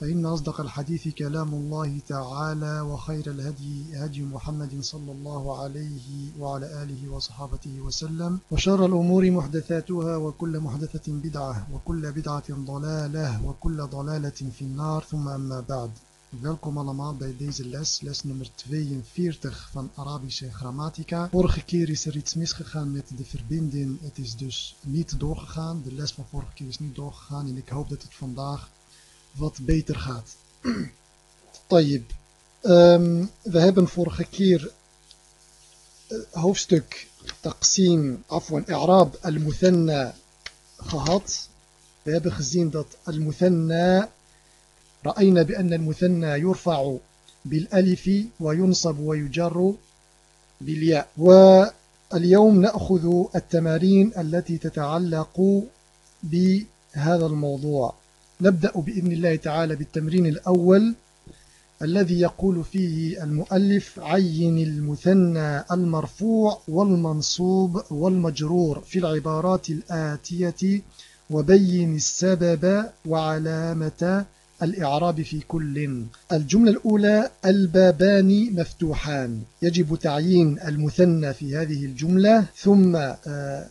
فإن أصدق الحديث كلام الله تعالى وخير الهدي هدي محمد صلى الله عليه وعلى آله وصحابته وسلم وشر الأمور محدثاتها وكل محدثة بدعة وكل بدعة ضلالة وكل ضلالة في النار ثم أما بعد Welkom allemaal bij deze les, les nummer 42 van Arabische grammatica. Vorige keer is er iets misgegaan met de verbinding. Het is dus niet doorgegaan. De les van vorige keer is niet doorgegaan en ik hoop dat het vandaag wat beter gaat. Tayyib. Um, we hebben vorige keer uh, hoofdstuk Taqsim, afwan, I'rab al-Muthanna gehad. We hebben gezien dat al-Muthanna رأينا بأن المثنى يرفع بالألف وينصب ويجر بالياء واليوم نأخذ تتعلق بهذا الموضوع نبدأ بإذن الله تعالى بالتمرين الأول الذي يقول فيه المؤلف عين المثنى المرفوع والمنصوب والمجرور في العبارات الآتية وبين السبب وعلامة الإعراب في كل. الجملة الأولى البابان مفتوحان. يجب تعيين المثنى في هذه الجملة ثم آه،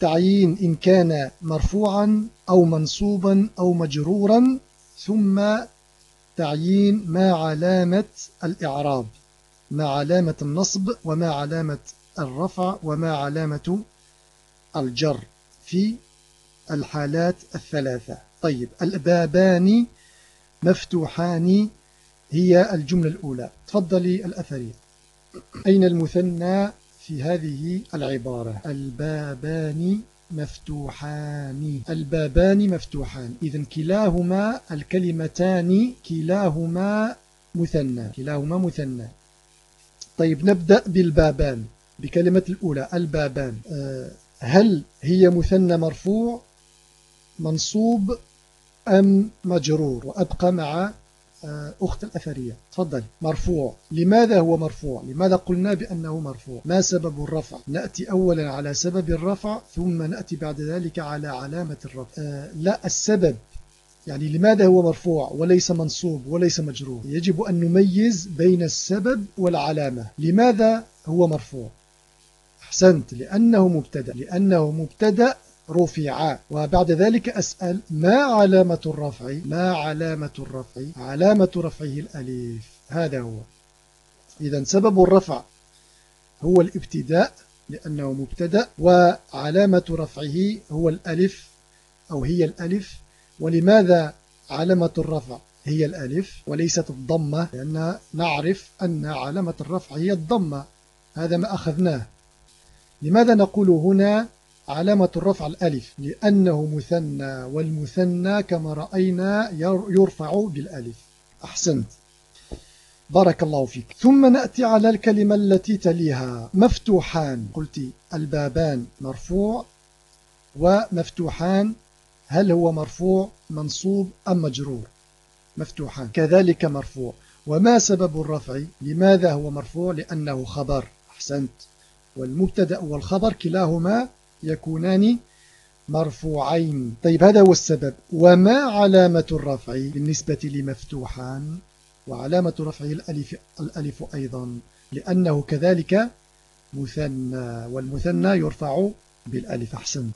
تعيين إن كان مرفوعا أو منصوبا أو مجرورا ثم تعيين ما علامة الإعراب ما علامة النصب وما علامة الرفع وما علامة الجر في الحالات الثلاثة. طيب البابان مفتوحان هي الجملة الأولى. تفضلي الأثري أين المثنى؟ في هذه العبارة. البابان مفتوحان. البابان مفتوحان. إذا كلاهما الكلمتان كلاهما مثنى. كلاهما مثنى. طيب نبدأ بالبابان بكلمة الأولى البابان. أه هل هي مثنى مرفوع منصوب أم مجرور؟ وأبقى مع آه، أخت الأثرية. تفضل مرفوع. لماذا هو مرفوع؟ لماذا قلنا بأنه مرفوع؟ ما سبب الرفع؟ نأتي أولا على سبب الرفع ثم نأتي بعد ذلك على علامة الرفع. آه لا السبب. يعني لماذا هو مرفوع؟ وليس منصوب وليس مجرور. يجب أن نميز بين السبب والعلامة. لماذا هو مرفوع؟ أحسنت. لأنه مبتدأ. لأنه مبتدأ رفع. وبعد ذلك أسأل ما علامة الرفع؟ ما علامة الرفع؟ علامة رفعه الأليف. هذا هو. إذا سبب الرفع هو الابتداء لأنه مبتدأ وعلامة رفعه هو الألف أو هي الألف. ولماذا علامة الرفع هي الألف وليست الضمة؟ لأن نعرف أن علامة الرفع هي الضمة. هذا ما أخذناه. لماذا نقول هنا علامة الرفع الألف لأنه مثنى والمثنى كما رأينا يرفع بالألف. أحسنت. بارك الله فيك. ثم نأتي على الكلمة التي تليها. مفتوحان. قلت البابان مرفوع ومفتوحان هل هو مرفوع منصوب أم مجرور؟ مفتوحان. كذلك مرفوع. وما سبب الرفع؟ لماذا هو مرفوع؟ لأنه خبر. أحسنت. والمبتدأ والخبر كلاهما يكونان مرفوعين. طيب هذا هو السبب. وما علامة الرفع بالنسبة لمفتوحان؟ وعلامة رفعه الألف, الألف أيضا لأنه كذلك مثنى والمثنى يرفع بالألف. أحسن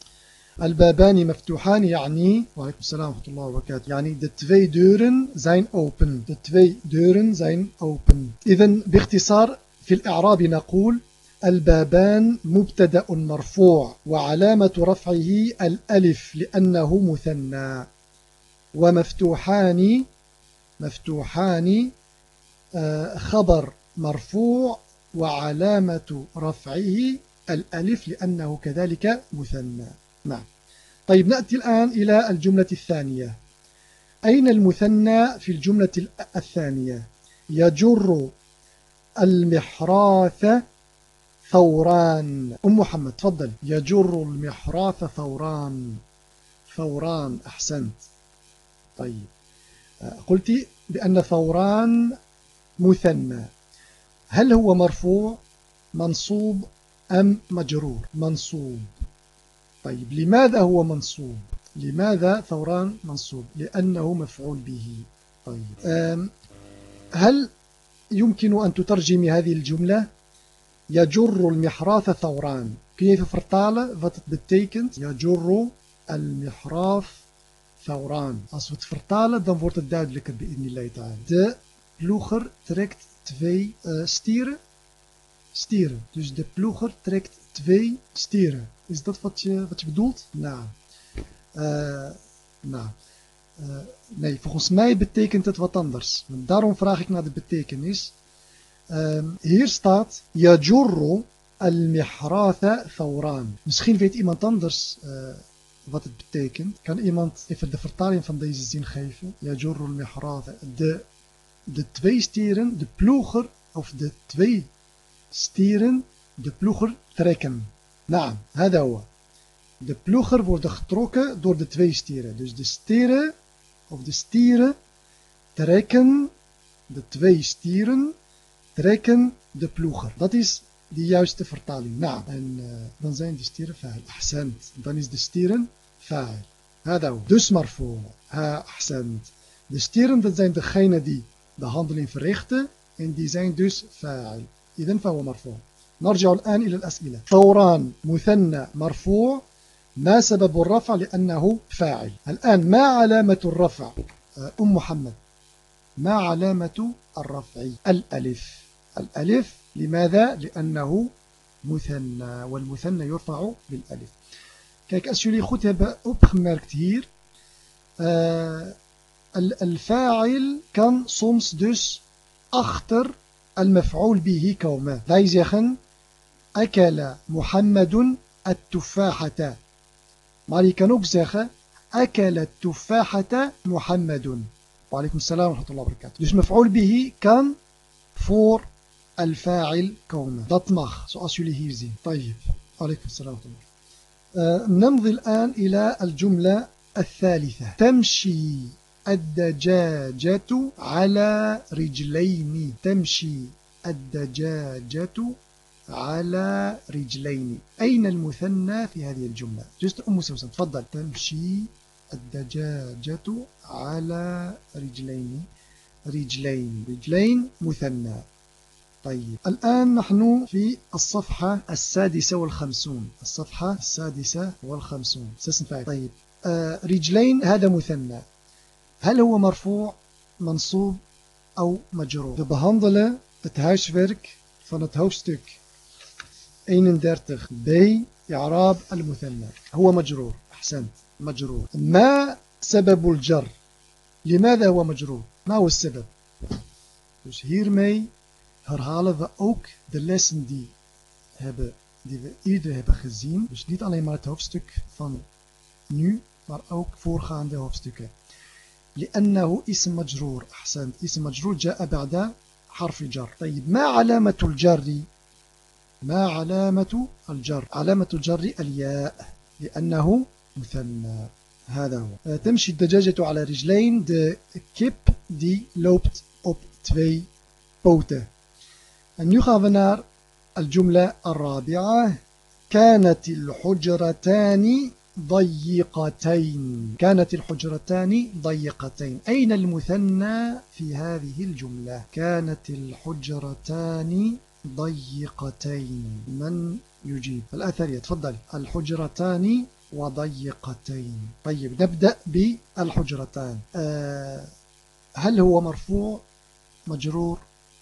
البابان مفتوحان يعني وعليكم السلام ورحمة الله وبركاته. يعني de twee deuren zijn open. De twee deuren zijn open. إذا باختصار في الإعراب نقول البابان مبتدأ مرفوع وعلامة رفعه الألف لأنه مثنى. ومفتوحان مفتوحان آه، خبر مرفوع وعلامة رفعه الألف لأنه كذلك مثنى. نعم. طيب نأتي الآن إلى الجملة الثانية. أين المثنى في الجملة الثانية؟ يجر المحراث ثوران. أم محمد تفضل. يجر المحراث ثوران. ثوران أحسنت. طيب. قلت بأن ثوران مثنى. هل هو مرفوع منصوب أم مجرور؟ منصوب. طيب لماذا هو منصوب؟ لماذا ثوران منصوب؟ لأنه مفعول به. طيب. هل يمكن أن تترجمي هذه الجملة؟ Yajurru mihraf thawran. Kun je even vertalen wat het betekent? Yajurru mihraf thawran. Als we het vertalen, dan wordt het duidelijker in die leidtaal. De ploeger trekt twee eh, stieren. Stieren. Dus de ploeger trekt twee stieren. Is dat wat je, wat je bedoelt? Nou, nou. Nee, volgens mij betekent het wat anders. Daarom vraag ik naar de betekenis. Ehm, hier staat, Yajurru al-mihratha thawran. Misschien weet iemand anders eh, wat het betekent. Kan iemand even de vertaling van deze zin geven? Yajurru al-mihratha. De, de twee stieren, de ploeger, of de twee stieren, de ploeger trekken. Nou, hadawa. De ploeger wordt getrokken door de twee stieren. Dus de stieren, of de stieren, trekken de twee stieren trekken de ploeger. Dat is de juiste vertaling. Nou, en uh, dan zijn de stieren fa'il. Ahsend. Dan is de stieren fa'il. هو. Dus marfu. Ha, ahsend. De stieren, dat zijn degenen die de handeling verrichten. En die zijn dus fa'il. إذن فهو مرفوع. نرجع الآن إلى الأسئلة. ثوران مثنى مرفوع ما سبب الرفع لأنه فاعل الآن ما علامة الرفع أم محمد ما علامة الرفع الألف الألف. لماذا؟ لأنه مثنى والمثنى يرفع بالألف. kijk als jullie goed hebben opgemerkt hier آه، الفاعل kan soms dus achter المفعول به komen. dat zeggen أكل محمد التفاحة. ماري كانوك زيخة أكل التفاحة محمد. وعليكم السلام ورحمة الله وبركاته. دس مفعول به كان فور al-fa'il komen. Dat mag, zoals jullie. طيب. عليكم السلام ورحمة الله. نمضي الآن إلى الجملة الثالثة. تمشي الدجاجة على رجلين. تمشي الدجاجة على رجلين أين المثنى في هذه الجملة جزء أم سوسن تفضل تمشي الدجاجة على رجلين رجلين رجلين مثنى طيب. الآن نحن في الصفحة السادسة والخمسون. الصفحة السادسة والخمسون. طيب. آه رجلين هذا مثنى. هل هو مرفوع منصوب أو مجرور؟ We behandelen het huiswerk van het hoofdstuk 31 B إعراب المثنى. هو مجرور. أحسنت مجرور. ما سبب الجر؟ لماذا هو مجرور؟ ما هو السبب؟ Dus hiermee herhalen we ook de lessen die, hebben, die we eerder hebben gezien dus niet alleen maar het hoofdstuk van nu maar ook voorgaande hoofdstukken لأنه اسم مجرور أحسنت اسم مجرور جاء بعد حرف جر طيب ما علامة الجر ما علامة الجر علامة الجر الياء لأنه مثنى هذا هو تمشي الدجاجة على رجلين de kip die loopt op twee poten en nu gaan we naar الجملة الرابعة كانت الحجرتان ضيقتين. كانت الحجرتان ضيقتين. أين المثنى في هذه الجملة؟ كانت الحجرتان ضيقتين. من يجيب؟ الأثرية تفضل. الحجرتان وضيقتين. طيب نبدأ بالحجرتان. أه هل هو مرفوع مجرور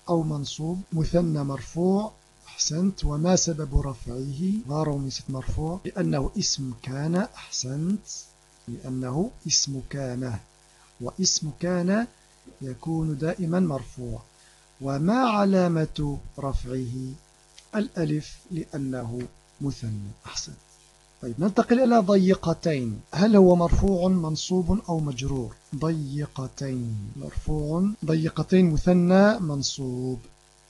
أو منصوب مثنى مرفوع أحسنت. وما سبب رفعه؟ waarom is مرفوع. لأنه اسم كان أحسنت. لأنه اسم كان. واسم كان يكون دائما مرفوع. وما علامة رفعه؟ الألف لأنه مثنى. أحسن طيب ننتقل إلى ضيقتين. هل هو مرفوع منصوب أو مجرور؟ ضيقتين. مرفوع. ضيقتين مثنى منصوب.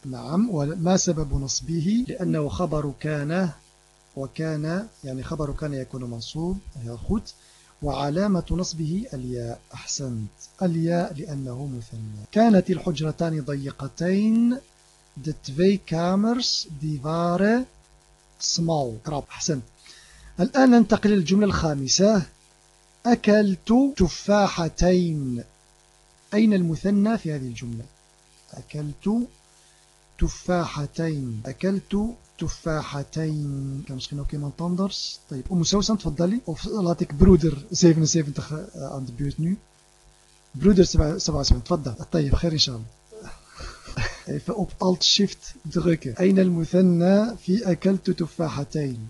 نعم. وما سبب نصبه؟ لأنه خبر كان وكان يعني خبر كان يكون منصوب. heel وعلامة نصبه الياء. أحسنت. الياء لأنه مثنى. كانت الحجرتان ضيقتين. De twee kamers die أحسنت. الآن ننتقل للجملة الخامسة. أكلت تفاحتين. أين المثنى في هذه الجملة؟ أكلت تفاحتين. أكلت تفاحتين. كان misschien ook iemand anders طيب أم سوسن تفضلي. Of laat broeder 77 aan de beurt nu broeder 77 تفضل. طيب خير إن شاء الله. even op alt shift drukken أين المثنى في أكلت تفاحتين؟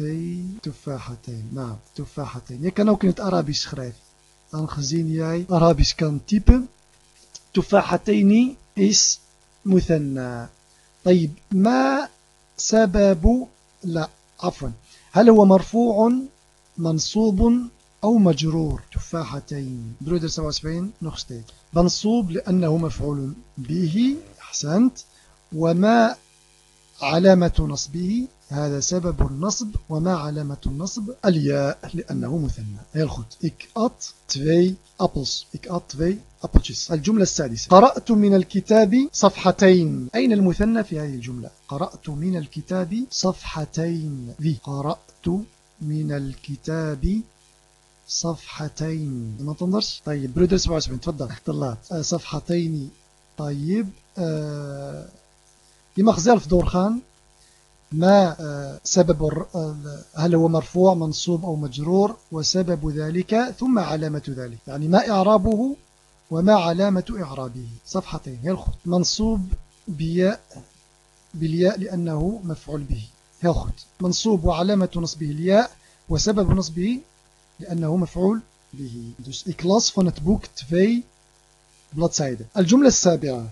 تي تفاحتين نعم تفاحتين. ook in het Arabisch schrijven aangezien jij Arabisch kan typen تفاحتين is مثنى. طيب ما سبب؟ لا عفوا. هل هو مرفوع منصوب أو مجرور؟ تفاحتين. برودر 77 nog منصوب لأنه مفعول به أحسنت. وما علامة نصبه؟ هذا سبب النصب وما علامة النصب؟ الياء لأنه مثنى. heel goed ik at twee appels ik at twee appeltjes الجملة السادسة. قرأت من الكتاب صفحتين. أين المثنى في هذه الجملة؟ قرأت من الكتاب صفحتين. في. قرأت من الكتاب صفحتين. ما تنظرش؟ طيب. برودر 77 تفضل. اختلاط صفحتين. طيب. آه mag zelf doorgaan ما سبب هل هو مرفوع منصوب أو مجرور وسبب ذلك ثم علامة ذلك. يعني ما إعرابه وما علامة إعرابه. صفحتين. يلخط منصوب بياء بالياء لأنه مفعول به. يلخط منصوب وعلامة نصبه الياء وسبب نصبه لأنه مفعول به. dus ik las van الجملة السابعة.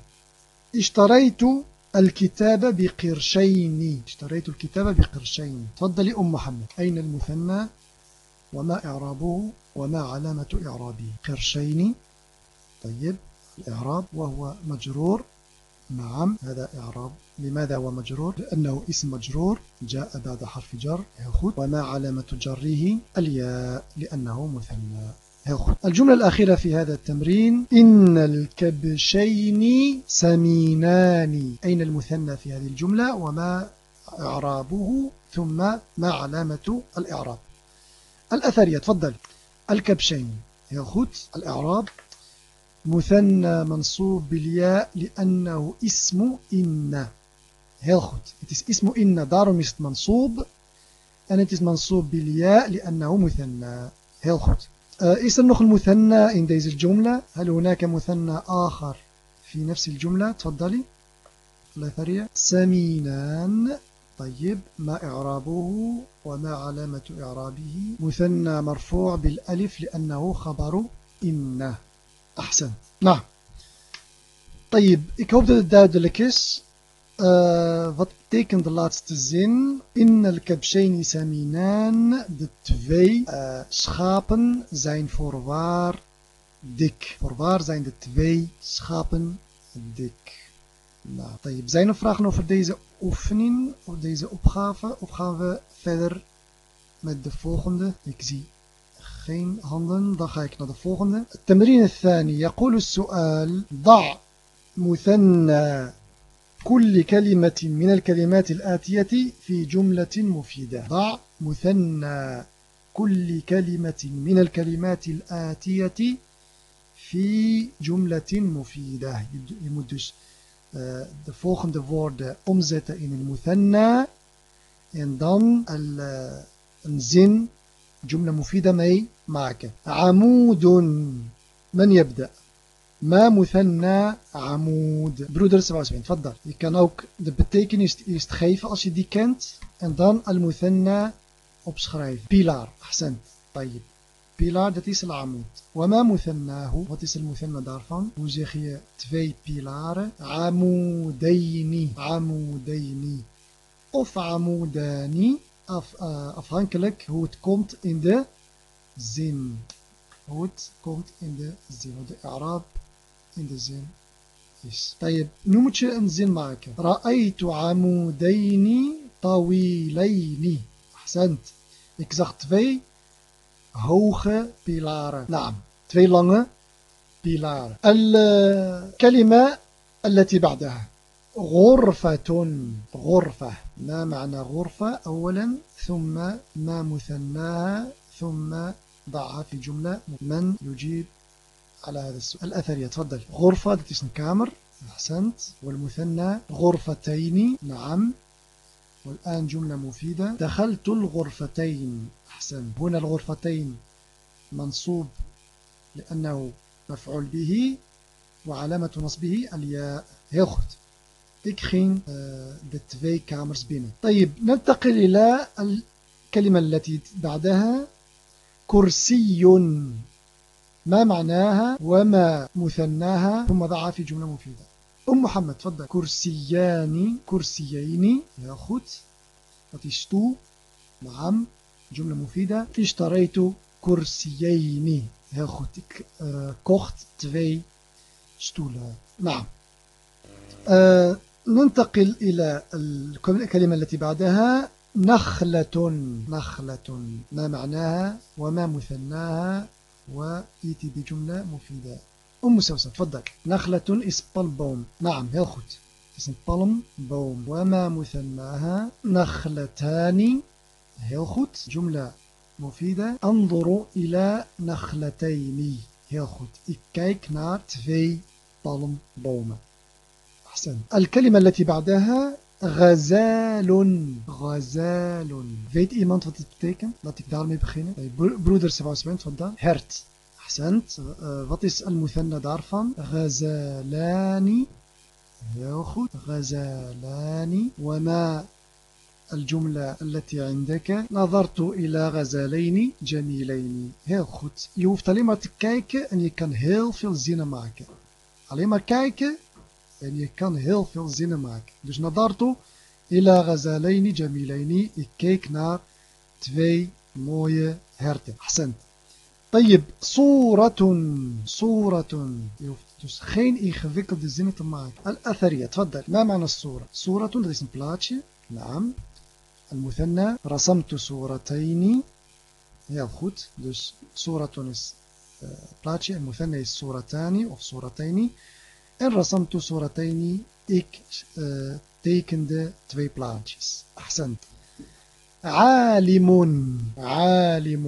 اشتريت الكتاب بقرشين. اشتريت الكتاب بقرشين. تفضلي أم محمد. أين المثنى؟ وما إعرابه وما علامة إعرابه قرشين. طيب الإعراب وهو مجرور. نعم هذا إعراب. لماذا هو مجرور؟ لأنه اسم مجرور. جاء بعد حرف جر. وما علامة جره؟ الياء لأنه مثنى. الجملة الأخيرة في هذا التمرين إن الكبشين سمينان. أين المثنى في هذه الجملة؟ وما إعرابه؟ ثم ما علامة الإعراب؟ الأثرية تفضل. الكبشين heel الإعراب. مثنى منصوب بالياء لأنه اسم إن. heel اسم إن. daarom منصوب. En het منصوب بالياء لأنه مثنى. heel is er nog een مثنى in deze jumla هل هناك مثنى آخر في نفس الجملة؟ تفضلي. الأثرية سمينان. طيب. ما إعرابه وما علامة إعرابه؟ مثنى مرفوع بالألف لأنه خبر إن أحسن. نعم. طيب. ik hoop dat Uh, wat betekent de laatste zin? Innal kabshayni saminan. De twee uh, schapen zijn voorwaar dik. Voorwaar zijn de twee schapen dik. Nou, zijn er vragen over deze oefening, of deze opgave? Of gaan we verder met de volgende? Ik zie geen handen, dan ga ik naar de volgende. التمرين الثاني يقول السؤال ضع مثنى كل كلمة من الكلمات الآتية في جملة مفيدة. ضع مثنى. كل كلمة من الكلمات الآتية في جملة مفيدة. Je de volgende woorden omzetten in een muthanna en dan een zin جملة مفيدة mee maken عمود. من يبدأ؟ ما مثنى عمود broeder 77 تفضل je kan ook de betekenis eerst geven als je die kent en dan al-muthanna opschrijven pilaar ahsant طيب pilaar dat is al-amud وما مثناه wat is al-muthanna daarvan hoe zeg je twee pilaren عمودين عمودين of عموداني af, uh, afhankelijk hoe het komt in de zin hoe het komt in de zin de Arab in de. طيب nu moet je. رأيت عمودين طويلين. أحسنت. Ik zag twee hoge pilaren. Naam, twee lange pilaren. الكلمة التي بعدها غرفة غرفة ما معنى غرفة أولا ثم ما مثناها ثم ضعها في جملة من يجيب على هذا السؤال. الأثرية تفضل. غرفة dat kamer أحسنت والمثنى غرفتين. نعم. والآن جملة مفيدة. دخلت الغرفتين. أحسن هنا الغرفتين منصوب لأنه مفعول به وعلامة نصبه الياء. heel goed ik ging uh, de twee kamers binnen طيب ننتقل إلى الكلمة التي بعدها. كرسي. ما معناها وما مثناها؟ ثم ضعها في جملة مفيدة. أم محمد تفضل. كرسيان كرسيين. يا goed stoel نعم جملة مفيدة. اشتريت كرسيين. heel goed uh, kocht twee stoelen نعم. uh, ننتقل إلى الكلمة التي بعدها. نخلة نخلة. ما معناها؟ وما مثناها؟ وإيتي بجملة مفيدة. أم سوسة تفضل. نخلة is palmboom نعم heel goed het is وما مثناها نخلتان؟ heel goed جملة مفيدة. أنظر إلى نخلتين. heel goed ik kijk naar twee palmbomen أحسن الكلمة التي بعدها غزال غزال weet iemand wat het betekent laat ik daarmee beginnen broeder Sebastian vandaan hert أحسنت wat is المثنى daarvan غزالان heel goed غزالان وما الجملة التي عندك نظرت إلى غزالين جميلين heel goed je hoeft alleen maar te kijken en je kan heel veel zinnen maken alleen maar kijken En je kan heel veel zinnen maken. Dus nadartu ila ghazalaini jamilaini. Ik keek naar twee mooie herten. Ahsend. طيب صورة صورة dus geen ingewikkelde zinnen te maken الأثرية تفضل ما معنى الصورة صورة dat is een plaatje نعم المثنى رسمت صورتين heel goed dus صورة is uh, plaatje المثنى is صورتان of صورتين En rasamtu suratayni, ik uh, tekende twee plaatjes. Ahsant. عالم عالم.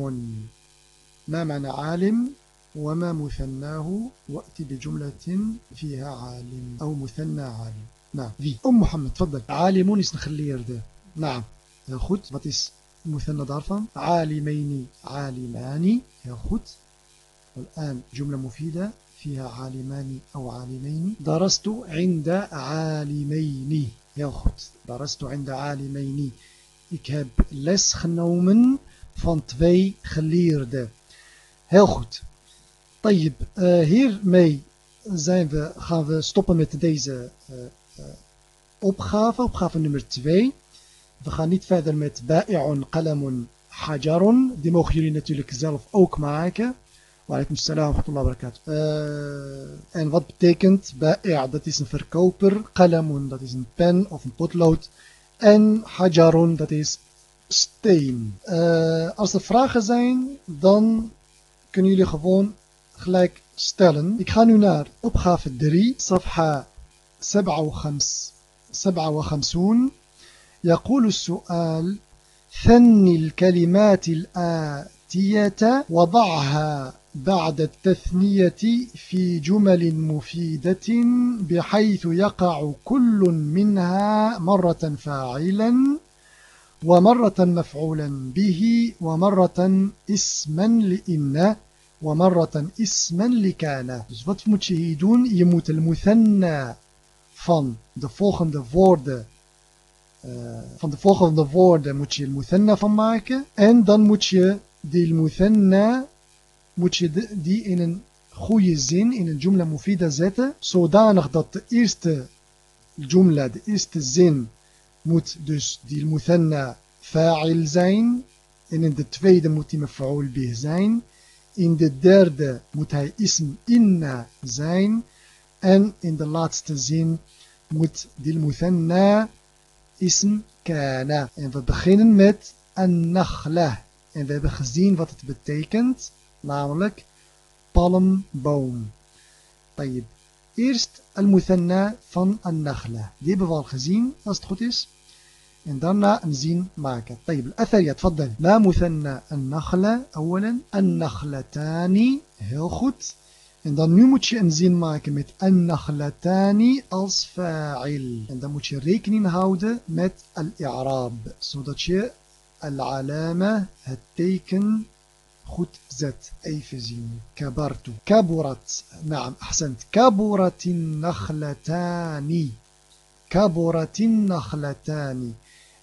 ما معنى عالم؟ وما مثناه؟ وأتي بجملة فيها عالم أو مثنى عالم. نعم. في. أم محمد تفضل. عالم نخليه نعم. heel goed wat is مثنى daarvan عالمين عالمان. heel goed والآن جملة مفيدة. فيها عالمان أو عالمين درست عند عالمين heel goed درست عند عالمين ik heb les genomen van twee geleerden heel goed طيب uh, hiermee zijn we, gaan we stoppen met deze uh, uh, opgave opgave nummer 2 we gaan niet verder met ba'i'un qalamun hajarun die mogen jullie natuurlijk zelf ook maken Walaikum salam wa rahmatullahi wa barakatuh. Uh, en wat betekent ba'i' dat is een verkoper. Qalamun dat is een pen of een potlood. En hajarun dat is steen. Uh, als er vragen zijn, dan kunnen jullie gewoon gelijk stellen. Ik ga nu naar opgave 3, صفحة 57 يقول السؤال ثن الكلمات الآتية وضعها بعد التثنية في جمل مفيدة بحيث يقع كل منها مرة فاعلا ومرة مفعولا به ومرة اسما لإن ومرة اسما لكان Dus wat moet je hier doen? Je moet muthanna van de volgende woorden uh, van de volgende woorden moet je muthanna van maken en dan moet je die muthanna moet je die in een goede zin, in een jumla mufida zetten, zodanig dat de eerste jumla, de eerste zin, moet dus die muthanna fa'il zijn, en in de tweede moet hij maf'ul bih zijn, in de derde moet hij ism inna zijn, en in de laatste zin moet die muthanna ism kana. En we beginnen met an-nakhla. En we hebben gezien wat het betekent, namelijk palmboom. طيب. Eerst al-muthanna van an-nakhla. Die hebben we al gezien, als het goed is. En daarna een zin maken. طيب الأثرية تفضل ما مثنى النخلة أولا النخلتان heel goed en dan nu moet je een zin maken met النخلتان als fa'il en dan moet je rekening houden met al-i'raab zodat je al-alama het teken zet even zien كبرت. كبرت نعم أحسنت. كبرت النخلتان. كبرت النخلتان.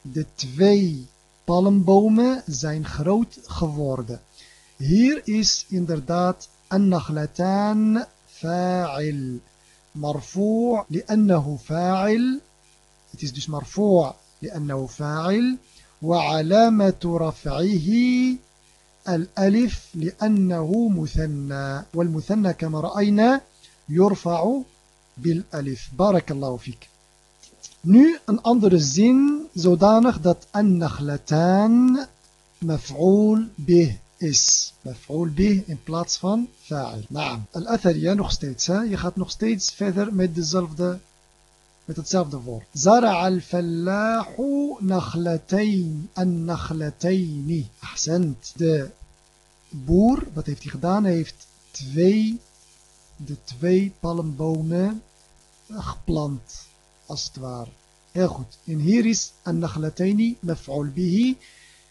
De twee palmbomen zijn groot geworden. Hier is inderdaad النخلتان فاعل. مرفوع لأنه فاعل. Het is dus مرفوع لأنه فاعل. وعلامة رفعه الألف لأنه مثنى والمثنى كما رأينا يرفع بالألف بارك الله فيك Nu een andere zin, zodanig dat an-nakhlatan maf'ul bih is. Maf'ul bih in plaats van fa'il. Naam. Al-athariya nog steeds. Hè? Je gaat nog steeds verder met dezelfde met hetzelfde woord. Zara al-fallahu nakhlatayn an-nakhlatayni. Ahsend. De boer, wat heeft hij gedaan? Hij heeft twee, de twee palmbomen geplant. als het ware. Heel goed. En hier is an-nakhlataini maf'ul bihi.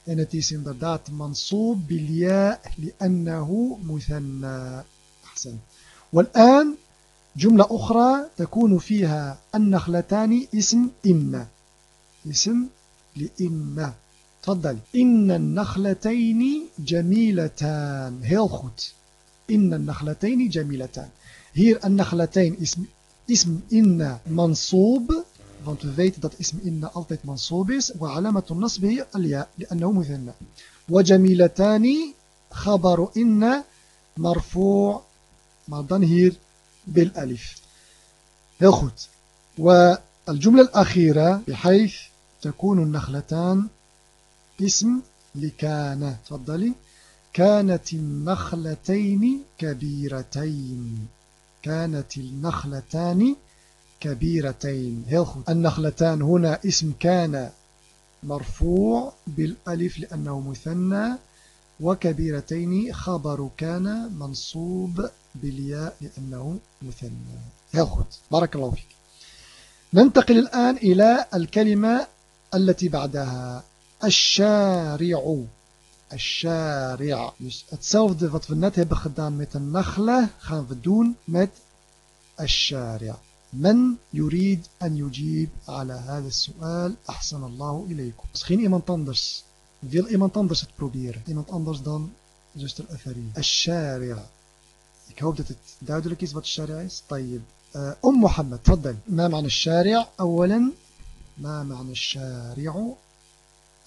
En het is inderdaad mansoob bilya li'annahu muthanna. أحسن. والآن جملة أخرى تكون فيها النخلتان اسم إن اسم لإن تفضل إن النخلتين جميلتان goed إن النخلتين جميلتان hier النخلتين اسم ism inna mansoob, want we weten dat ism inna altijd mansoob is. Alamatu nasbihi al-ya, li'annahu muthanna. Wa jamilatani khabaru inna marfu' maar dan hier alif. Heel goed. والجملة الأخيرة بحيث تكون النخلتان اسم لكان. تفضلي. كانت النخلتين كبيرتين. كانت النخلتان كبيرتين. heel النخلتان هنا اسم كان مرفوع بالألف لأنه مثنى وكبيرتين خبر كان منصوب بالياء لأنه مثنى heel بارك الله فيك ننتقل الآن إلى الكلمة التي بعدها الشارع الشارع. Dus hetzelfde wat we net hebben gedaan met een nakhla gaan we doen met الشارع. من يريد أن يجيب على هذا السؤال أحسن الله إليكم. Misschien iemand anders. Wil iemand anders het proberen? Iemand anders dan zuster Athari. الشارع. Ik hoop dat het duidelijk is wat is. طيب. أم محمد تفضل. ما معنى الشارع؟ أولا ما معنى الشارع؟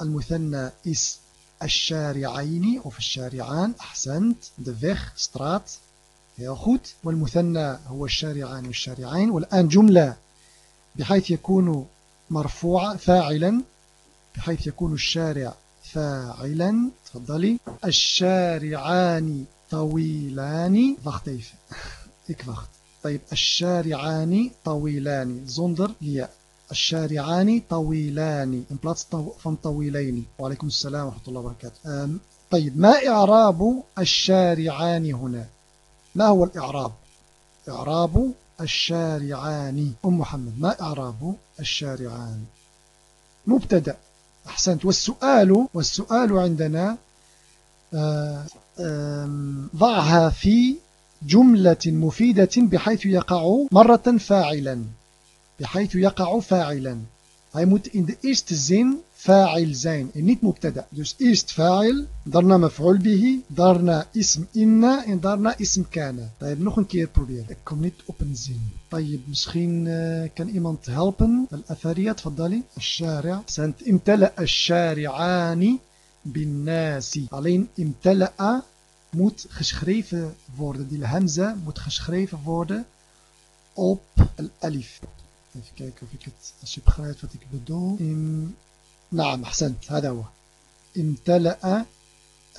المثنى is الشارعين of الشارعان أحسنت de weg straat heel goed والمثنى هو الشارعان والشارعين والآن جملة بحيث يكون مرفوعة فاعلا بحيث يكون الشارع فاعلا تفضلي الشارعان طويلان. wacht even ik طيب الشارعان طويلان. zonder هي. الشارعان طويلان. In plaats van طويلين. وعليكم السلام ورحمة الله وبركاته. طيب ما إعراب الشارعان هنا؟ ما هو الإعراب؟ إعراب الشارعان. أم محمد ما إعراب الشارعان؟ مبتدأ. أحسنت. والسؤال والسؤال عندنا ضعها في جملة مفيدة بحيث يقع مرة فاعلا. بحيث يقع فاعلا. hij moet in de eerste zin فاعل zijn niet مبتدا dus eerst فاعل daarna مفعول به daarna اسم إن en daarna اسم كان طيب nog een keer proberen kom op een zin طيب misschien kan iemand helpen الأثرية تفضلي. الشارع. سنت امتلأ الشارعان بالناس. علين امتلأ moet geschreven worden. Die hamza moet geschreven worden op الألف. Even kijken of ik het, als je begrijpt wat ik bedoel. In, naam, ahsend, هذا هو. امتلأ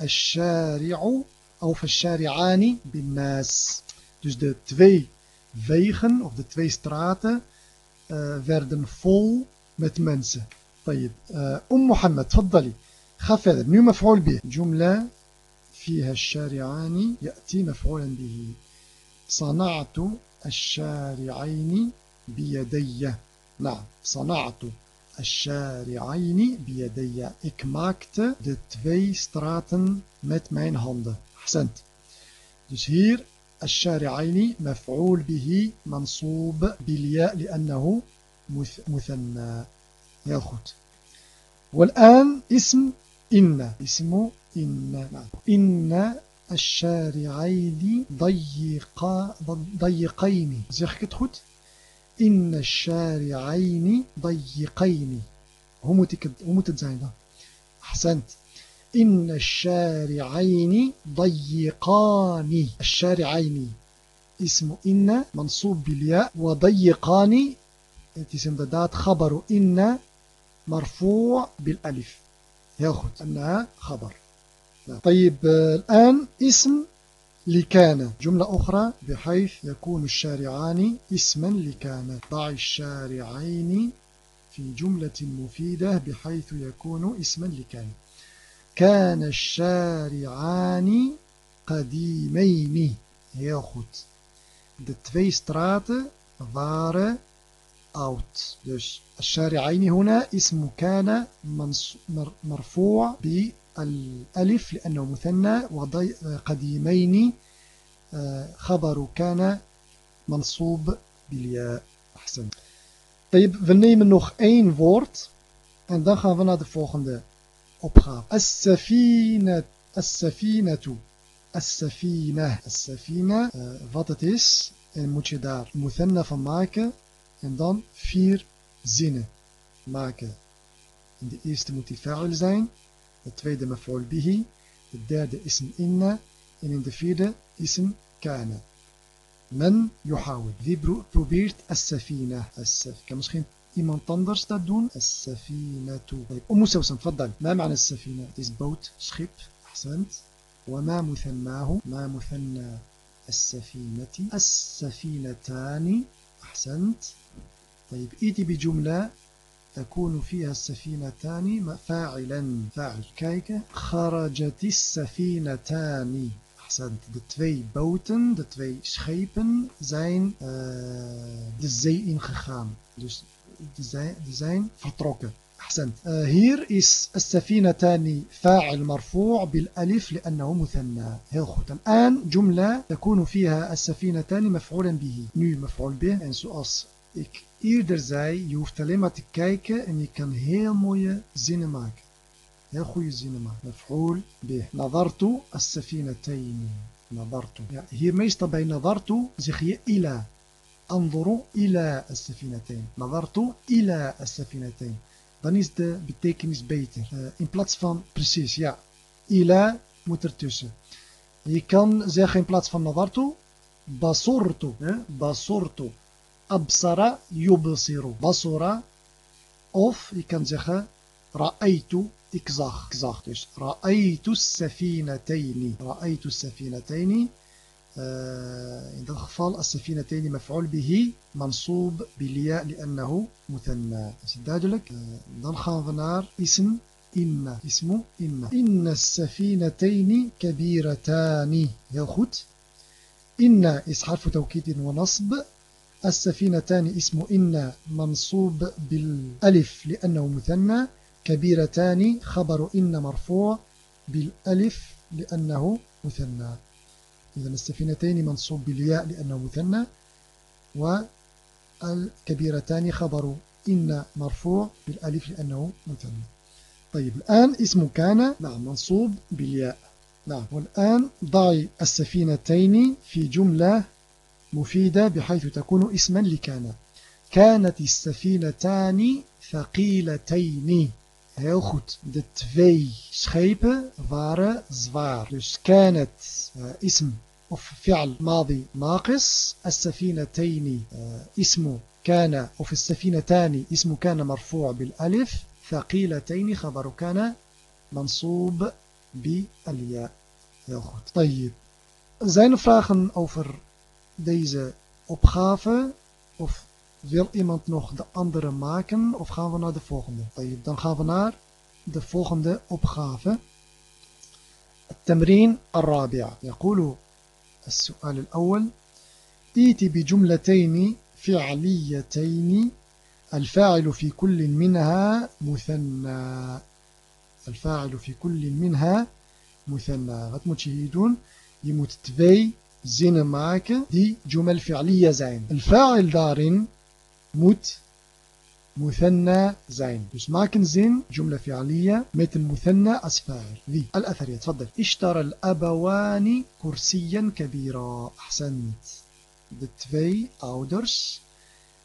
الشارع of الشارعان بالناس dus de twee wegen of de twee straten uh, werden vol met mensen طيب أم محمد تفضلي ga verder nu مفعول به جملة فيها الشارعان يأتي مفعولا به. صنعت الشارعين بيدي. نعم صنعت الشارعين بيدي. ik maakte de twee straten met mijn handen. أحسنت. Dus hier الشارعين مفعول به منصوب بالياء لأنه مثنى. Heel goed. والآن اسم إن. اسم إن إن الشارعين ضيقا ضيقين. zeg ik إن الشارعين ضيقين. hoe moet, ik أحسنت. إن الشارعين ضيقان. الشارعين. اسم إن منصوب بالياء. وضيقان. het is خبر إن مرفوع بالألف. heel أنها خبر. طيب الآن اسم لكان. جملة أخرى بحيث يكون الشارعان اسما لكان. ضع الشارعين في جملة مفيدة بحيث يكون اسما لكان. كان الشارعان قديمين. heel goed de twee straten out. Dus الشارعين هنا اسم كان مرفوع بالألف لأنه مثنى وقديمين آه، خبر كان منصوب بالياء أحسن. طيب فنيمن نوخ أين وورد أن دان غان فنادر فوغندا أوبغاف. السفينة السفينة السفينة السفينة فاتت إس موتشي دار مثنى فماكه En dan vier zinnen maken. In de eerste moet die fa'il zijn. De tweede maf'ul bihi. De derde ism inna. En in de vierde ism kana. Men yuhawil. Wie probeert as-safina? As-saf. Kan misschien iemand anders dat doen السفينة طيب أم سوسن تفضل ما معنى السفينة it is boat ship أحسنت وما مثناه ما مثنى السفينة السفينتان أحسنت. طيب إيتي بجملة تكون فيها السفينتان فاعلا فاعل كيك خرجت السفينتان. أحسنت. De twee boten, de twee schepen zijn uh, de zee ingegaan. Dus die zijn vertrokken. أحسنت. هير is السفينتان فاعل مرفوع بالألف لأنه مثنى. heel الآن جملة تكون فيها السفينتان مفعولا به. Nu مفعول به. En zoals ik eerder zei je hoeft alleen maar te kijken en je kan heel mooie zinnen مفعول به نظرت السفينتين نظرت ja, hier meestal نظرت zeg إلى أنظر إلى السفينتين نظرت إلى السفينتين dan is de betekenis beter. Uh, in plaats van precies, ja. Ila moet ertussen. Je kan zeggen in plaats van nadartu, basurtu. Eh? Basurtu. Absara yubsiru. Basura. Of je kan zeggen ra'aytu. Ik zag. Ik zag. Dus ra'aytu safinatayni. Ra'aytu safinatayni. In dat geval السفينتين مفعول به منصوب بالياء لأنه مثنى. is het duidelijk dan gaan we إن اسم إن. إن السفينتين كبيرتان. heel goed إن is حرف توكيد ونصب. السفينتان اسم إن منصوب بالألف لأنه مثنى. كبيرتان خبر إن مرفوع بالألف لأنه مثنى. إذا السفينتين منصوب بالياء لأنه مثنى والكبيرتان خبر إن مرفوع بالألف لأنه مثنى. طيب الآن اسم كان نعم منصوب بالياء. نعم والآن ضعي السفينتين في جملة مفيدة بحيث تكون اسما لكان. كانت السفينتان ثقيلتين. Heel goed. De twee schepen waren zwaar. Dus كانت اسم of فعل ماضي ناقص السفينتين اسم كان of السفينتان اسم كان مرفوع بالألف ثقيلتين خبر كان منصوب بالياء heel goed. طيب zijn er vragen over deze opgave of wil iemand nog de andere maken of gaan we naar de volgende طيب dan gaan we naar de volgende opgave التمرين الرابع يقول السؤال الأول ائت بجملتين فعليتين الفاعل في كل منها مثنى الفاعل في كل منها مثنى wat moet je hier doen je moet twee zinnen maken die jumal fi'liya zijn الفاعل daarin moet مثنى زين. Dus maak een zin جملة فعلية met een مثنى als فاعل wie الأثر تفضل. اشترى الأبوان كرسيا كبيرا. أحسنت. De twee ouders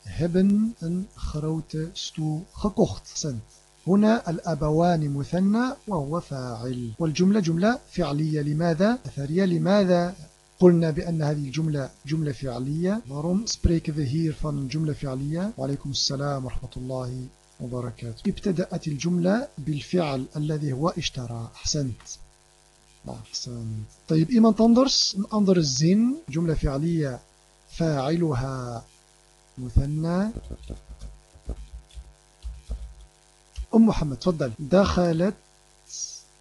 hebben een grote stoel gekocht. أحسنت. هنا الأبوان مثنى وهو فاعل. والجملة جملة فعلية. لماذا؟ أثرية. لماذا؟ قلنا بأن هذه الجملة جملة فعلية. Waarom spreken we hier van جملة فعلية. وعليكم السلام ورحمة الله وبركاته. ابتدأت الجملة بالفعل الذي هو اشترى. أحسنت. أحسنت. طيب iemand anders een zin جملة فعلية. فاعلها. مثنى. أم محمد تفضل. دخلت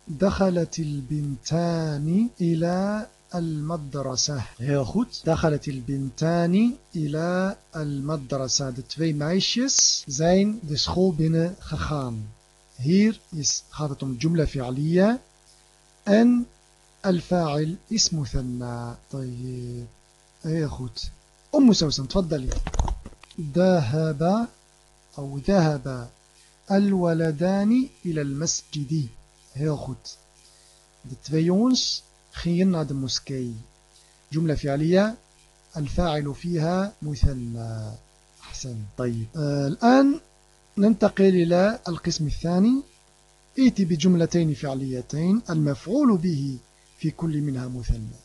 دخلت البنتان إلى المدرسة heel goed دخلت البنتان إلى المدرسة de twee meisjes zijn de school binnen gegaan hier is, gaat het om jumla fi'aliyya en الفاعل اسم مثنى طيب heel goed أم سوسن تفضلي ذهب أو ذهب الولدان إلى المسجد heel goed de twee jongens de moskee جملة فعلية الفاعل فيها مثنى أحسن. طيب. آه الآن ننتقل إلى القسم الثاني. ائتي بجملتين فعليتين المفعول به في كل منها مثنى.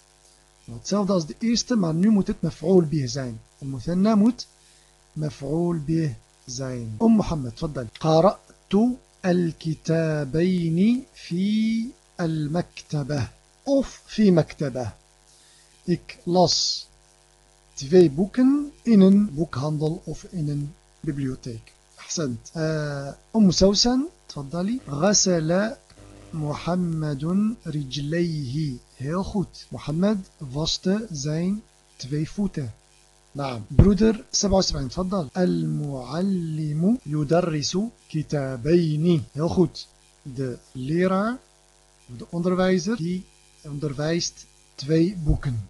Hetzelfde als de eerste maar nu moet het مفعول به zijn المثنى moet مفعول به zijn أم محمد تفضل. قرأت الكتابين في المكتبة. Of fi maktaba. Ik las twee boeken in een boekhandel of in een bibliotheek. أحسنت أم سوسن تفضلي غسل محمد رجليه heel goed Mohammed waste zijn twee voeten نعم برودر 77 تفضل المعلم يدرس كتابين heel goed de leraar de onderwijzer die onderwijst twee boeken.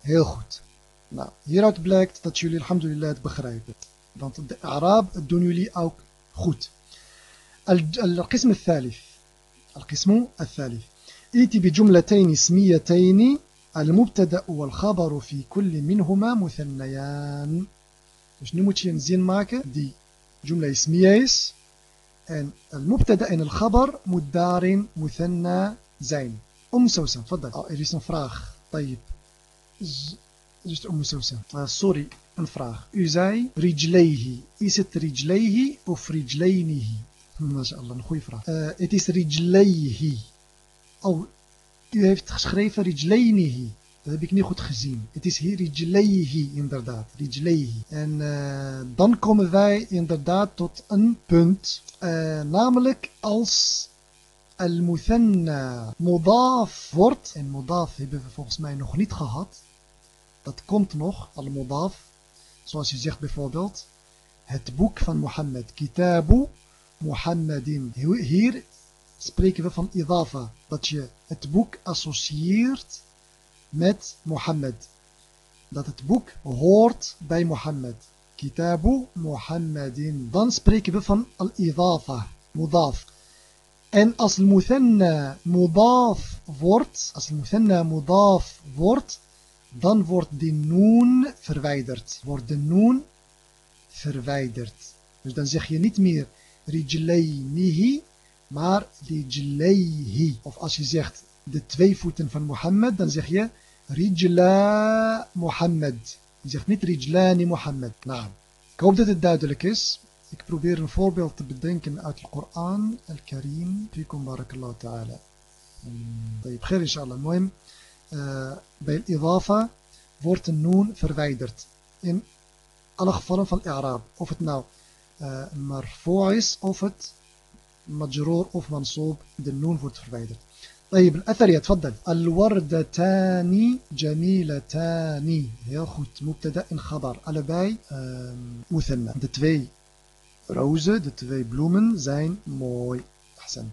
Heel goed. Nou, hieruit blijkt dat jullie alhamdulillah het begrijpen. Want de Arab doen jullie ook goed. القسم الثالث القسم الثالث ائتي بجملتين اسميتين المبتدا والخبر في كل منهما مثنيان dus nu moet je een zin maken die jumla ismiya is en المبتدا en الخبر moet daarin muthanna zijn أم سوسن تفضل اه er is een vraag طيب zuster أم سوسن uh, sorry een vraag u zei rijleihi is het rijleihi of rijleinihi mashallah een goede vraag uh, het is rijleihi oh u heeft geschreven rijleinihi dat heb ik niet goed gezien. Het is hier rijleihi inderdaad. Rijleihi. En uh, dan komen wij inderdaad tot een punt. Uh, namelijk als al-muthanna mudaf wordt, en mudaf hebben we volgens mij nog niet gehad, dat komt nog, al-mudaf, zoals je zegt bijvoorbeeld, het boek van Mohammed, Kitabu Muhammadin. Hier spreken we van idafa, dat je het boek associeert met Mohammed. Dat het boek hoort bij Mohammed. Kitabu Muhammadin. Dan spreken we van al-idafa, mudaf. En als muthanna mudaf wordt, als muthanna mudaf wordt, dan wordt de noon verwijderd. Wordt de noon verwijderd. Dus dan zeg je niet meer rijlaynihi, maar rijlayhi. Of als je zegt de twee voeten van Mohammed, dan zeg je rijla Mohammed. Je zegt niet rijlani Mohammed. Nou, ik hoop dat het duidelijk is. Ik probeer een voorbeeld te bedenken uit de Koran, Al-Karim, fikum barakallahu ta'ala. طيب خير إن شاء الله bij الإضافة wordt een noon verwijderd in alle gevallen van i'raab of het nou uh, marfu' is of het majroor of mansoob de noon wordt verwijderd طيب الأثر يتفضل الوردتان جميلتان heel goed مبتدا khabar allebei مثنى de twee روزه de twee bloemen zijn mooi. أحسن.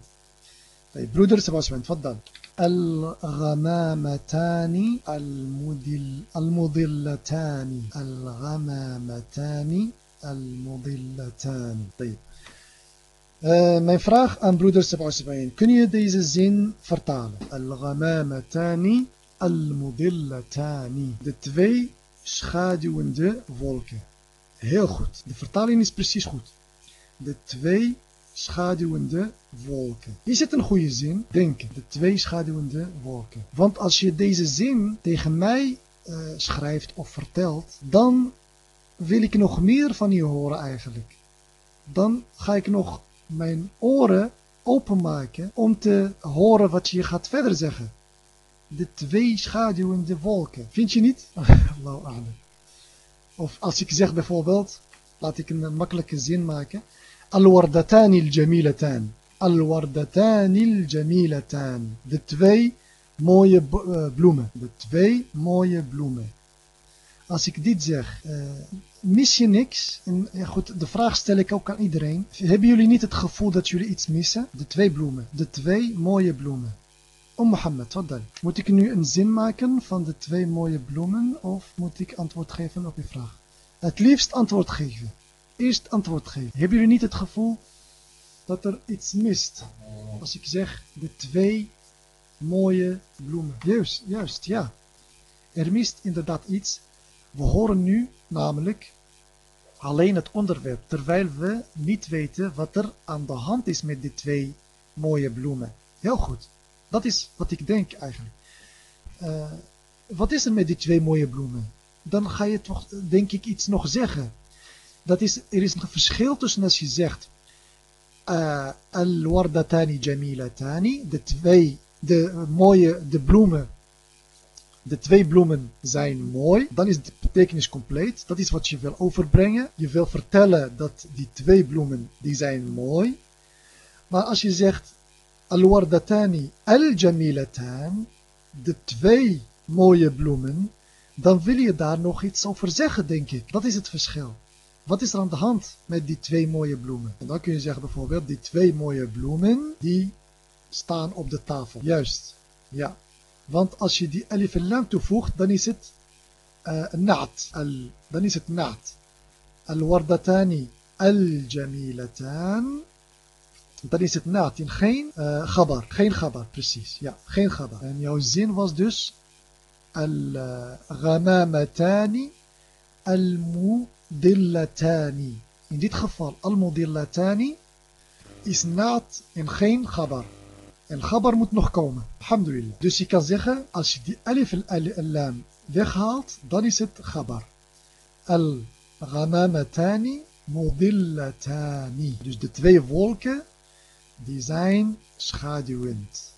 طيب broeder سباسمن تفضل. الغمامتان المدل المضلتان الغمامتان المضلتان طيب. maar vraag aan broeder سباسمن kun je deze zin vertalen الغمامتان المضلتان de twee schaduwende wolken heel goed de vertaling is precies goed De twee schaduwende wolken. Is het een goede zin? Denk De twee schaduwende wolken. Want als je deze zin tegen mij uh, schrijft of vertelt, dan wil ik nog meer van je horen eigenlijk. Dan ga ik nog mijn oren openmaken om te horen wat je gaat verder zeggen. De twee schaduwende wolken. Vind je niet? of als ik zeg bijvoorbeeld, laat ik een makkelijke zin maken. Al-wardatani al-jamilatan. Al-wardatani al-jamilatan. De twee mooie eh, bloemen. De twee mooie bloemen. Als ik dit zeg, uh, mis je niks? En goed, de vraag stel ik ook aan iedereen. Hebben jullie niet het gevoel dat jullie iets missen? De twee bloemen. De twee mooie bloemen. Om Mohammed, wat dan? Moet ik nu een zin maken van de twee mooie bloemen of moet ik antwoord geven op je vraag? Het liefst antwoord geven. Eerst antwoord geven. Hebben jullie niet het gevoel dat er iets mist? Als ik zeg de twee mooie bloemen. Juist, juist, ja. Er mist inderdaad iets. We horen nu namelijk alleen het onderwerp, terwijl we niet weten wat er aan de hand is met die twee mooie bloemen. Heel goed. Dat is wat ik denk eigenlijk. Uh, wat is er met die twee mooie bloemen? Dan ga je toch, denk ik, iets nog zeggen. Dat is, er is een verschil tussen als je zegt uh, al-wardatani jamilatani, de twee, de mooie, de bloemen de twee bloemen zijn mooi, dan is de betekenis compleet. Dat is wat je wil overbrengen. Je wil vertellen dat die twee bloemen, die zijn mooi. Maar als je zegt, al-wardatani al-jamilatan, de twee mooie bloemen, dan wil je daar nog iets over zeggen, denk ik. Dat is het verschil. Wat is er aan de hand met die twee mooie bloemen? En dan kun je zeggen bijvoorbeeld, die twee mooie bloemen, die staan op de tafel. Juist, ja. Want als je die alif en lam toevoegt, dan is het uh, naad. Al, dan is het naad. Al-wardatani al-jamilatan. Dan is het naad in geen uh, gabar. Geen gabar, precies. Ja, geen gabar. En jouw zin was dus al-ghamamatani al-mudillatani. In dit geval al-mudillatani is naad in geen gabar. En gabar moet nog komen. Alhamdulillah. Dus je kan zeggen, als je die alif al-lam weghaalt, dan is het gabar. Al-ghamamatani mudillatani. Dus de twee wolken, die zijn schaduwend.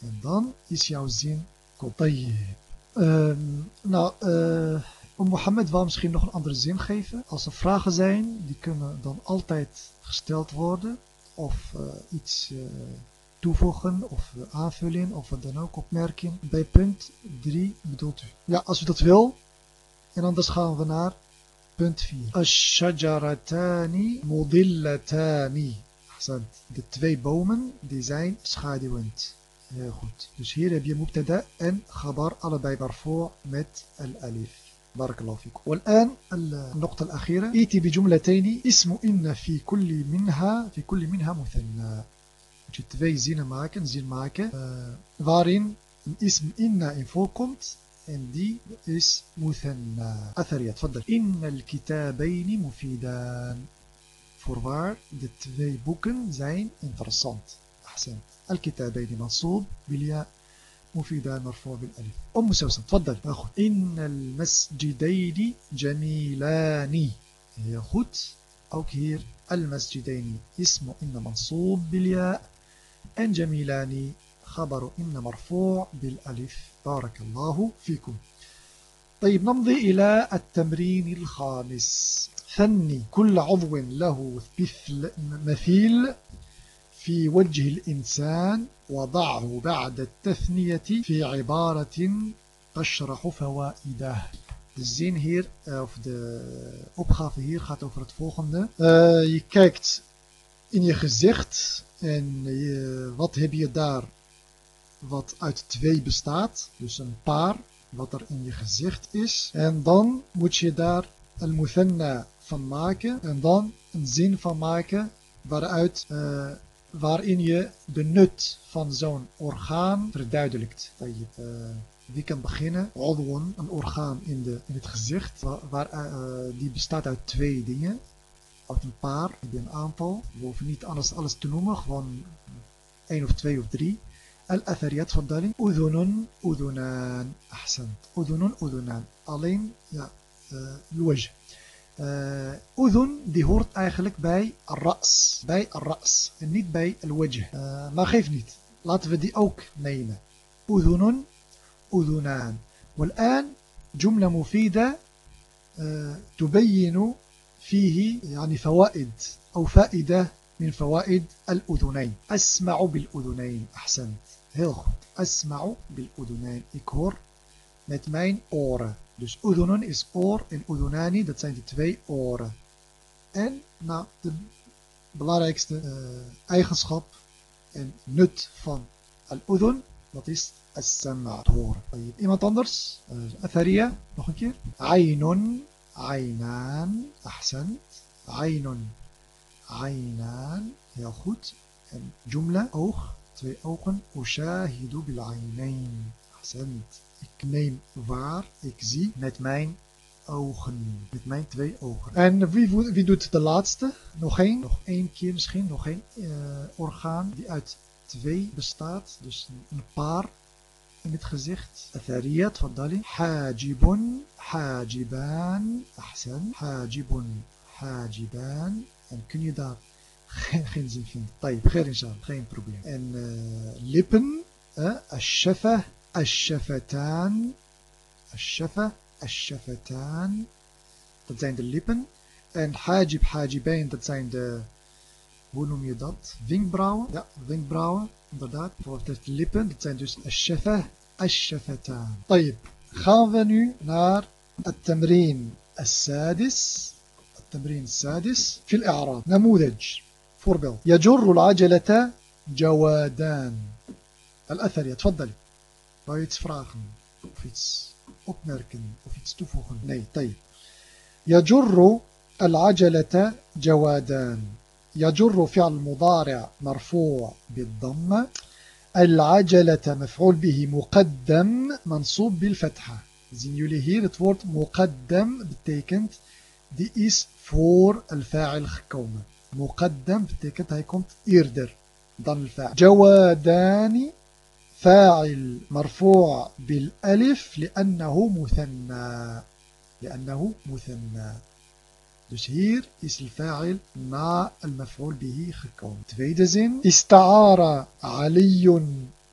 En dan is jouw zin kotayyib. Um, nou, uh, Mohammed wil misschien nog een andere zin geven. Als er vragen zijn, die kunnen dan altijd gesteld worden. Of uh, iets... Uh, toevoegen of aanvullen of wat dan ook, opmerking. Bij punt 3 bedoelt u. Ja, als u dat wil. En anders gaan we naar punt 4. Ash-shajaratani mudillatani. De twee bomen die zijn schaduwend. Heel goed. Dus hier heb je mubtada en khabar allebei marfu' met al-alif. بارك الله فيكم. والآن النقطة الأخيرة. إيتي بجملتين. اسم إن في كل منها في كل منها مثنى. twee zin maak een zin maak. آه، waarin اسم إن in voorkomt en die is مثنى. أثرية تفضل. إن الكتابين مفيدان. voor voorwaar de twee boeken zijn interessant. أحسنت. الكتابين منصوب بالياء. مفيدان مرفوع بالألف. أم سوسن تفضل. أخذ إن المسجدين جميلان. هي goed ook hier المسجدين اسم إن منصوب بالياء. En Jamilani خبر إن مرفوع بالألف. بارك الله فيكم. طيب نمضي إلى التمرين الخامس. ثني كل عضو له مثيل في وجه الإنسان وضعه بعد التثنية في عبارة تشرح فوائده De zin hier, of de opgave hier gaat over het volgende. Uh, je kijkt in je gezicht en je, wat heb je daar wat uit twee bestaat. Dus een paar wat er in je gezicht is. En dan moet je daar een muthanna van maken. En dan een zin van maken waaruit, uh, waarin je de nut van zo'n orgaan verduidelijkt. Wie Uh, eh, die kan beginnen, een orgaan in, de, in het gezicht, waar, eh, eh, die bestaat uit twee dingen. Uit een paar, een aantal. We hoeven niet alles, alles te noemen, gewoon één of twee of drie. Al-Athariyat van Daling, Udhunun, Udhunan, Ahsan. Udhunun, Alleen, ja, uh, آه، أذن دي هورت أيخلك باي الرأس باي الرأس نيت باي الوجه. آه، ما خيف نيت. لاتف دي أوك نيمة أذن أذنان. والآن جملة مفيدة آه، تبين فيه يعني فوائد أو فائدة من فوائد الأذنين. أسمع بالأذنين أحسنت. هيلخ أسمع بالأذنين إكور نتمين أورا Dus udunun is oor en udunani, dat zijn de twee oren. En nou, de belangrijkste uh, eigenschap en nut van al-udun, dat is as-sam'a, het horen. Iemand anders? Uh, nog een keer. Aynun, aynaan, ahsan. Aynun, aynaan, heel goed. En jumla, oog. twee ogen. Ushahidu bil aynayn. Ahsant. Ik neem waar, ik zie met mijn ogen. Met mijn twee ogen. En wie, wie doet de laatste? Nog één. Nog één keer misschien. Nog één uh, orgaan die uit twee bestaat. Dus een paar in het gezicht. Athariyat, faddali. Hajibun, hajiban. Ahsan. Hajibun, hajiban. En kun je daar geen zin vindt. طيب خير إن شاء الله geen probleem. En uh, lippen, uh, الشفة, الشفتان, الشفة, الشفتان. Dat zijn de lippen. En hajib, hajibeen, dat zijn de, hoe noem je dat? Wenkbrauwen. Ja, wenkbrauwen, inderdaad. Bijvoorbeeld de lippen, dat zijn dus الشفة, الشفتان. طيب, gaan we nu naar التمرين السادس التمرين السادس في الإعراب نموذج Voorbeeld. يجر العجلة جوادان. الأثر تفضلي. Wou je iets vragen? Of iets opmerken? Of iets toevoegen? Nee, طيب. يجر العجلة جوادان. يجر فعل مضارع مرفوع بالضمة. العجلة مفعول به مقدم منصوب بالفتحة. Zien jullie hier het woord مقدم betekent die is voor الفاعل gekomen. مقدم betekent hij komt eerder dan الفاعل جوادان فاعل مرفوع بالألف لأنه مثنى لأنه مثنى Dus hier is الفاعل na المفعول به gekomen. Tweede zin. استعار علي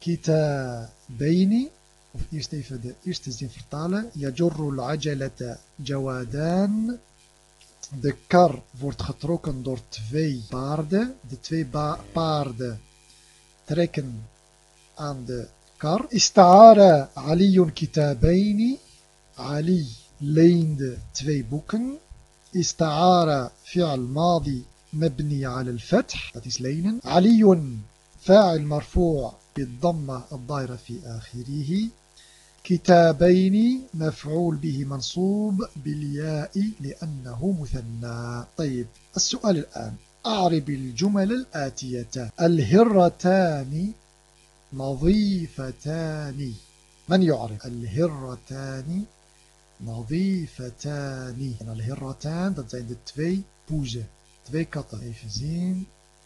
كتابين. Of eerst even de eerste zin vertalen. يجر العجلة جوادان De kar wordt getrokken door twee paarden. De twee paarden trekken aan de kar. Ista'ara Aliyun kitabaini. Ali leende twee boeken. Ista'ara fi'al مبني على الفتح dat is lenen علي فاعل مرفوع بالضمة الضائرة في آخره كتابين مفعول به منصوب بالياء لأنه مثنى طيب السؤال الآن أعرب الجمل الآتية الهرتان نظيفتان. من يعرف؟ الهرتان. نظيفتان. الهرتان dat zijn de twee poezen twee katten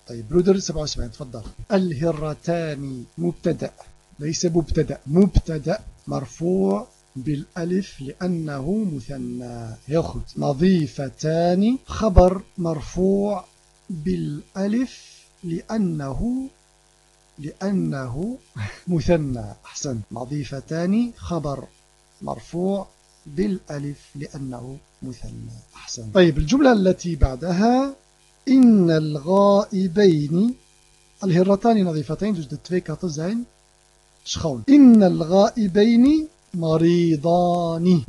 طيب برودر 77 تفضل. الهرتان مبتدأ. ليس مبتدأ. مبتدأ مرفوع بالألف لأنه مثنى. ياخد نظيفتان خبر مرفوع بالألف لأنه لأنه مثنى. أحسن. نظيفتان خبر مرفوع بالألف لأنه مثنى. أحسن. طيب الجملة التي بعدها إن الغائبين الهرتان نظيفتين dus de twee schoon إن الغائبين مريضان.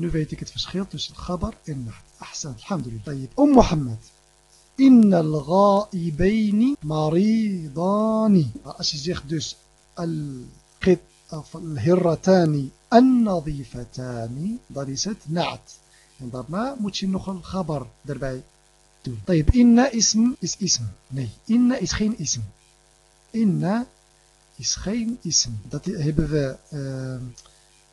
verschil tussen الخبر. en nacht أحسن. الحمد لله. طيب أم محمد. إن الغائبين مريضان als je zegt dus القط الهرتان النظيفتان dan is het naad en daarna moet je nog een khabar erbij doen طيب إن اسم is ism nee إن is geen ism إن is geen ism dat hebben we uh,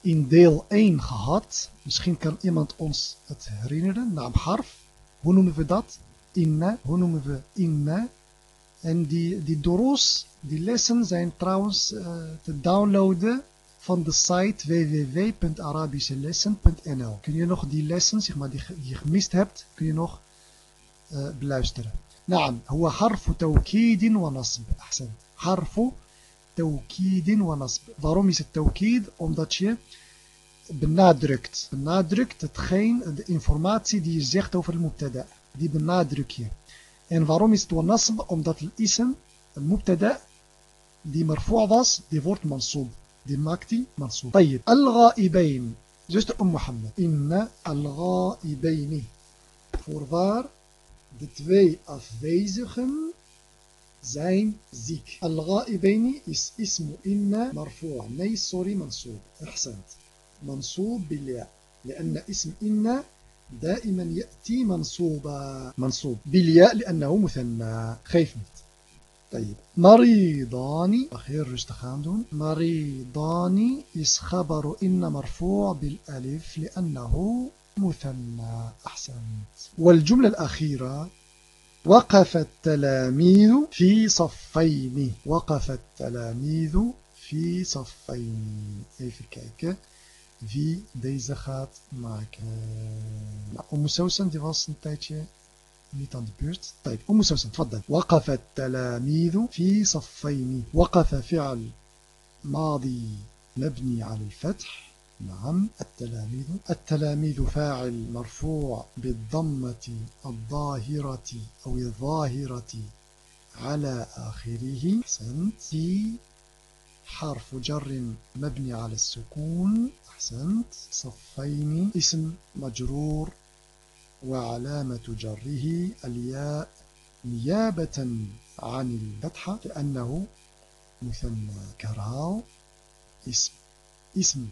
in deel 1 gehad misschien kan iemand ons het herinneren naam harf hoe noemen we dat inna. Hoe noemen we inna? En die, die doros, die lessen zijn trouwens uh, te downloaden van de site www.arabischelessen.nl. Kun je nog die lessen, zeg maar, die, die je gemist hebt, kun je nog uh, beluisteren. نعم هو حرف توكيد ونصب أحسن حرف توكيد ونصب waarom is het توكيد omdat je benadrukt benadrukt hetgeen de informatie die je zegt over de mubtada die benadruk je. En waarom is het nasb? Omdat het ism, een mubtada, die marfu' was, die wordt mansoob. Die maakt die mansoob. طيب al-ghaibain. Zuster Umm Mohammed. Inna al-ghaibaini. Voorwaar, de twee afwezigen zijn ziek. Al-ghaibaini is ismu inna marfu' Nee, sorry, mansoob. Ahsant. منصوب بالياء لأن اسم إن دائما يأتي منصوبا منصوب بالياء لأنه مثنى. خيف niet طيب. مريضان أخير rustig aan مريضان is إن مرفوع بالألف لأنه مثنى. أحسنت. والجملة الأخيرة وقف التلاميذ في صفين. وقف التلاميذ في صفين. even kijken wie deze gaat maken. Nou, Umm Sousan die was een tijdje niet aan de beurt. طيب أم سوسن تفضل. وقف التلاميذ في صفين. وقف فعل ماضي مبني على الفتح. نعم التلاميذ. التلاميذ فاعل مرفوع بالضمة الظاهرة أو الظاهرة على آخره. أحسنت في حرف جر مبني على السكون. أحسنت صفين اسم مجرور وعلامة جره الياء نيابة عن الفتحة لأنه مثنى كرهاو اسم اسم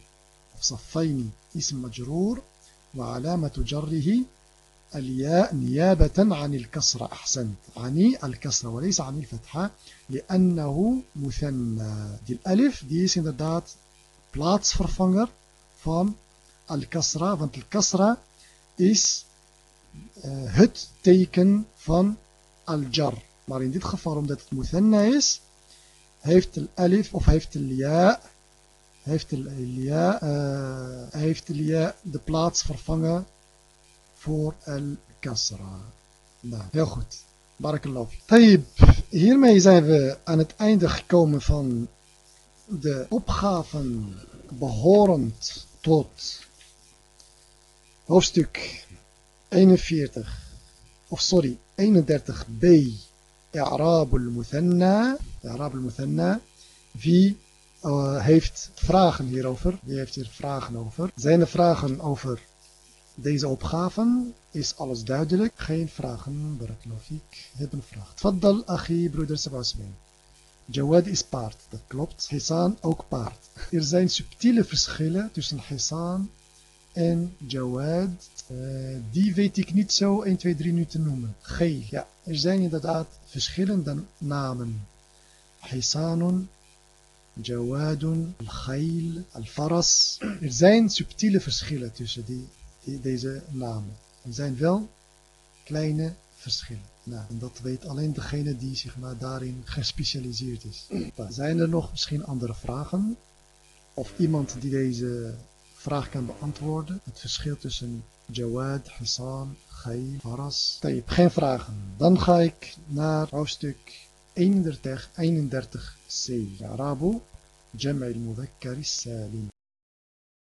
صفين اسم مجرور وعلامة جره الياء نيابة عن الكسرة أحسنت عن الكسرة وليس عن الفتحة لأنه مثنى. دي الألف دي is inderdaad plaatsvervanger van al-kasra, want al-kasra is uh, het teken van al-jar. Maar in dit geval, omdat het muthanna is, heeft de alif of heeft de ja, heeft de ja, uh, heeft de ja de plaats vervangen voor al-kasra. Nou, heel goed. Barakallahu. Tayyib, hiermee zijn we aan het einde gekomen van de opgaven behorend tot hoofdstuk 41, of sorry, 31b, I'rab al-Muthanna, I'rab al-Muthanna, wie uh, heeft vragen hierover? Wie heeft hier vragen over? Zijn er vragen over deze opgaven? Is alles duidelijk? Geen vragen, Barakalofik, hebben vraag. Tfaddal, Achi, broeder Sebasmin. Jawad is paard, dat klopt. Hisan ook paard. Er zijn subtiele verschillen tussen Hisan en Jawad. Uh, die weet ik niet zo 1, 2, 3 nu te noemen. G. Ja, er zijn inderdaad verschillende namen. Hisanun, Jawadun, Al-Khail, Al-Faras. Er zijn subtiele verschillen tussen die, die, deze namen. Er zijn wel kleine verschillen. Nou, en dat weet alleen degene die zich maar daarin gespecialiseerd is. Zijn er nog misschien andere vragen? Of iemand die deze vraag kan beantwoorden? Het verschil tussen Jawad, Hassan, Ghayl, Faras. Geen vragen. Dan ga ik naar hoofdstuk 31 31 C. Arabu Jam'i al-Mudhakkar salim